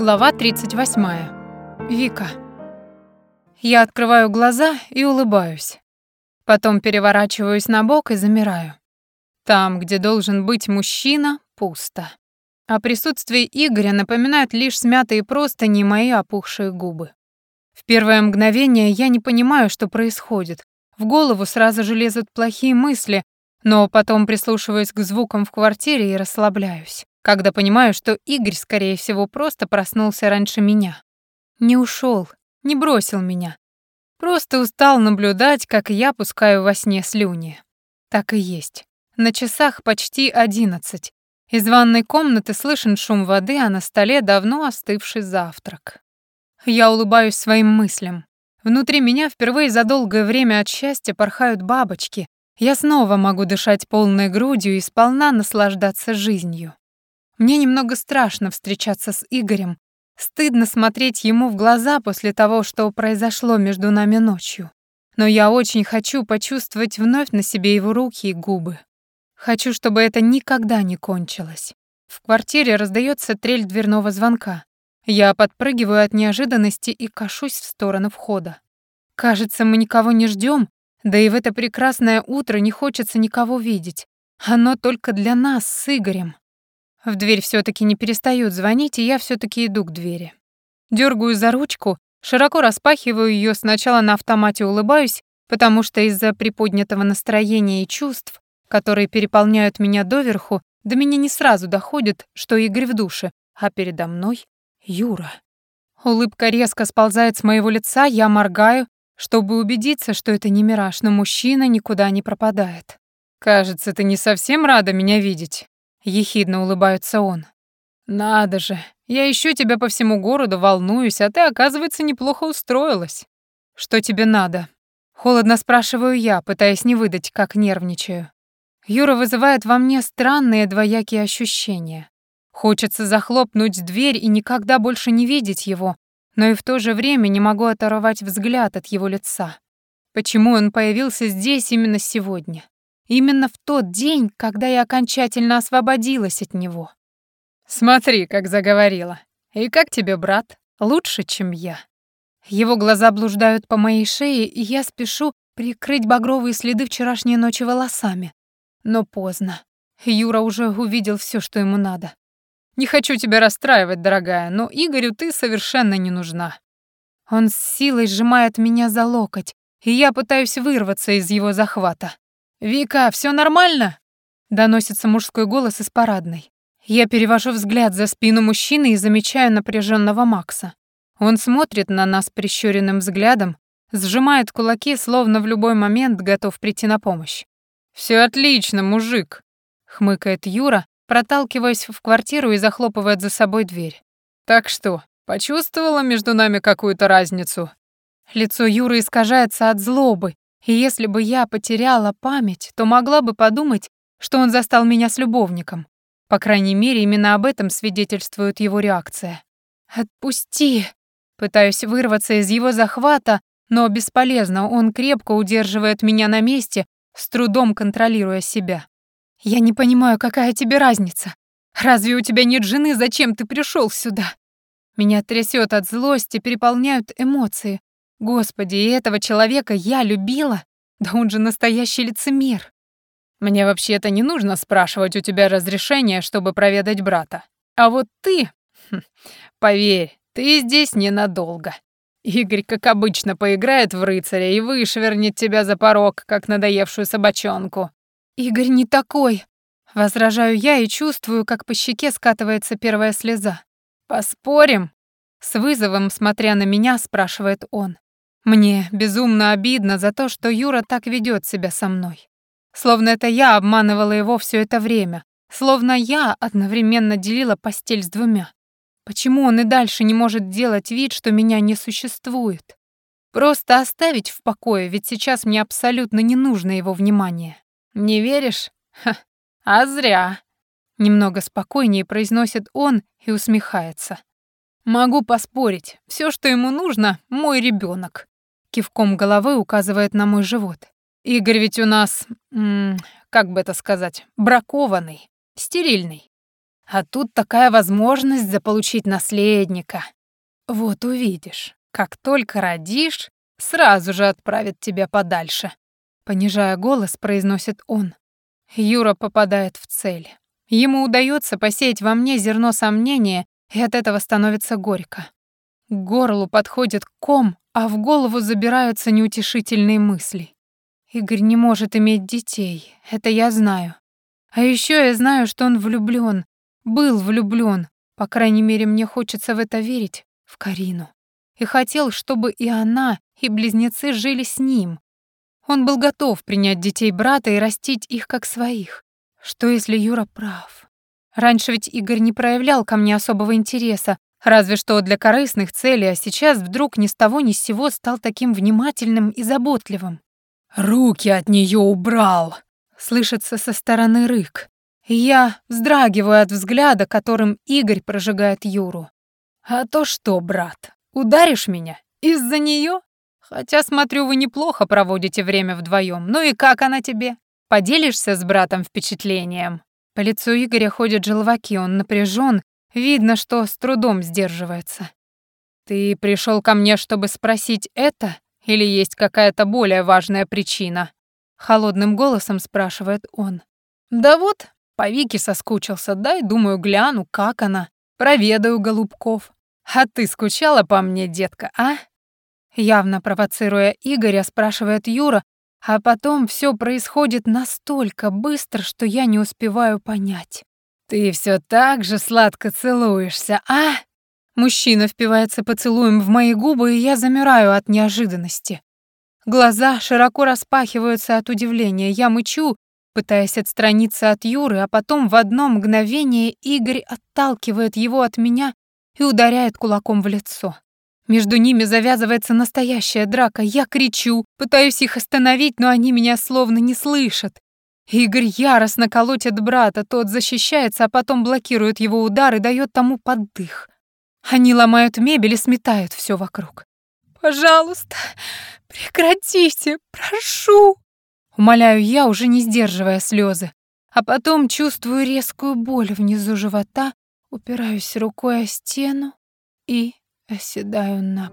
Глава 38. Вика. Я открываю глаза и улыбаюсь. Потом переворачиваюсь на бок и замираю. Там, где должен быть мужчина, пусто. А присутствие Игоря напоминает лишь смятые простыни и мои опухшие губы. В первое мгновение я не понимаю, что происходит. В голову сразу же лезут плохие мысли, но потом прислушиваюсь к звукам в квартире и расслабляюсь, когда понимаю, что Игорь, скорее всего, просто проснулся раньше меня. Не ушел, не бросил меня. Просто устал наблюдать, как я пускаю во сне слюни. Так и есть. На часах почти одиннадцать. Из ванной комнаты слышен шум воды, а на столе давно остывший завтрак. Я улыбаюсь своим мыслям. Внутри меня впервые за долгое время от счастья порхают бабочки, я снова могу дышать полной грудью и сполна наслаждаться жизнью. Мне немного страшно встречаться с Игорем, стыдно смотреть ему в глаза после того, что произошло между нами ночью. Но я очень хочу почувствовать вновь на себе его руки и губы. Хочу, чтобы это никогда не кончилось. В квартире раздается трель дверного звонка. Я подпрыгиваю от неожиданности и кашусь в сторону входа. Кажется, мы никого не ждем, да и в это прекрасное утро не хочется никого видеть. Оно только для нас с Игорем. В дверь все таки не перестают звонить, и я все таки иду к двери. Дергаю за ручку, широко распахиваю ее, сначала на автомате улыбаюсь, потому что из-за приподнятого настроения и чувств, которые переполняют меня доверху, до меня не сразу доходит, что Игорь в душе, а передо мной Юра. Улыбка резко сползает с моего лица, я моргаю, чтобы убедиться, что это не мираж, но мужчина никуда не пропадает. «Кажется, ты не совсем рада меня видеть», — ехидно улыбается он. «Надо же, я ищу тебя по всему городу, волнуюсь, а ты, оказывается, неплохо устроилась. Что тебе надо?» Холодно спрашиваю я, пытаясь не выдать, как нервничаю. Юра вызывает во мне странные двоякие ощущения. Хочется захлопнуть дверь и никогда больше не видеть его, но и в то же время не могу оторвать взгляд от его лица. Почему он появился здесь именно сегодня? Именно в тот день, когда я окончательно освободилась от него. Смотри, как заговорила. И как тебе, брат? Лучше, чем я. Его глаза блуждают по моей шее, и я спешу прикрыть багровые следы вчерашней ночи волосами. Но поздно. Юра уже увидел все, что ему надо. Не хочу тебя расстраивать, дорогая, но Игорю ты совершенно не нужна. Он с силой сжимает меня за локоть, и я пытаюсь вырваться из его захвата. «Вика, все нормально?» — доносится мужской голос из парадной. Я перевожу взгляд за спину мужчины и замечаю напряженного Макса. Он смотрит на нас прищуренным взглядом, сжимает кулаки, словно в любой момент готов прийти на помощь. Все отлично, мужик», — хмыкает Юра, проталкиваясь в квартиру и захлопывает за собой дверь. «Так что, почувствовала между нами какую-то разницу?» Лицо Юры искажается от злобы, и если бы я потеряла память, то могла бы подумать, что он застал меня с любовником. По крайней мере, именно об этом свидетельствует его реакция. «Отпусти!» Пытаюсь вырваться из его захвата, но бесполезно, он крепко удерживает меня на месте, с трудом контролируя себя. «Я не понимаю, какая тебе разница? Разве у тебя нет жены, зачем ты пришел сюда?» Меня трясет от злости, переполняют эмоции. Господи, и этого человека я любила? Да он же настоящий лицемер. Мне вообще-то не нужно спрашивать у тебя разрешения, чтобы проведать брата. А вот ты... Хм, поверь, ты здесь ненадолго. Игорь, как обычно, поиграет в рыцаря и вышвырнет тебя за порог, как надоевшую собачонку. «Игорь не такой!» Возражаю я и чувствую, как по щеке скатывается первая слеза. «Поспорим?» С вызовом, смотря на меня, спрашивает он. Мне безумно обидно за то, что Юра так ведет себя со мной. Словно это я обманывала его все это время. Словно я одновременно делила постель с двумя. Почему он и дальше не может делать вид, что меня не существует? Просто оставить в покое, ведь сейчас мне абсолютно не нужно его внимание. «Не веришь? Ха, а зря!» Немного спокойнее произносит он и усмехается. «Могу поспорить, все, что ему нужно, мой ребенок. Кивком головы указывает на мой живот. «Игорь ведь у нас, м как бы это сказать, бракованный, стерильный. А тут такая возможность заполучить наследника. Вот увидишь, как только родишь, сразу же отправят тебя подальше. Понижая голос, произносит он. Юра попадает в цель. Ему удается посеять во мне зерно сомнения, и от этого становится горько. К горлу подходит ком, а в голову забираются неутешительные мысли. Игорь не может иметь детей, это я знаю. А еще я знаю, что он влюблён, был влюблён, по крайней мере, мне хочется в это верить, в Карину. И хотел, чтобы и она, и близнецы жили с ним. Он был готов принять детей брата и растить их как своих. Что если Юра прав? Раньше ведь Игорь не проявлял ко мне особого интереса, разве что для корыстных целей, а сейчас вдруг ни с того ни с сего стал таким внимательным и заботливым. «Руки от нее убрал!» — слышится со стороны рык. я вздрагиваю от взгляда, которым Игорь прожигает Юру. «А то что, брат, ударишь меня? Из-за нее? Хотя, смотрю, вы неплохо проводите время вдвоем. Ну и как она тебе? Поделишься с братом впечатлением?» По лицу Игоря ходят желваки, он напряжен, видно, что с трудом сдерживается. «Ты пришел ко мне, чтобы спросить это, или есть какая-то более важная причина?» Холодным голосом спрашивает он. «Да вот, по Вике соскучился, дай, думаю, гляну, как она. Проведаю голубков. А ты скучала по мне, детка, а?» Явно провоцируя Игоря, спрашивает Юра, а потом все происходит настолько быстро, что я не успеваю понять. «Ты все так же сладко целуешься, а?» Мужчина впивается поцелуем в мои губы, и я замираю от неожиданности. Глаза широко распахиваются от удивления. Я мычу, пытаясь отстраниться от Юры, а потом в одно мгновение Игорь отталкивает его от меня и ударяет кулаком в лицо. Между ними завязывается настоящая драка. Я кричу, пытаюсь их остановить, но они меня словно не слышат. Игорь яростно колотит брата, тот защищается, а потом блокирует его удар и дает тому поддых. Они ломают мебель и сметают все вокруг. «Пожалуйста, прекратите, прошу!» Умоляю я, уже не сдерживая слезы. А потом чувствую резкую боль внизу живота, упираюсь рукой о стену и оседаю на